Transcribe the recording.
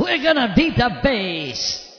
We're gonna beat the bass.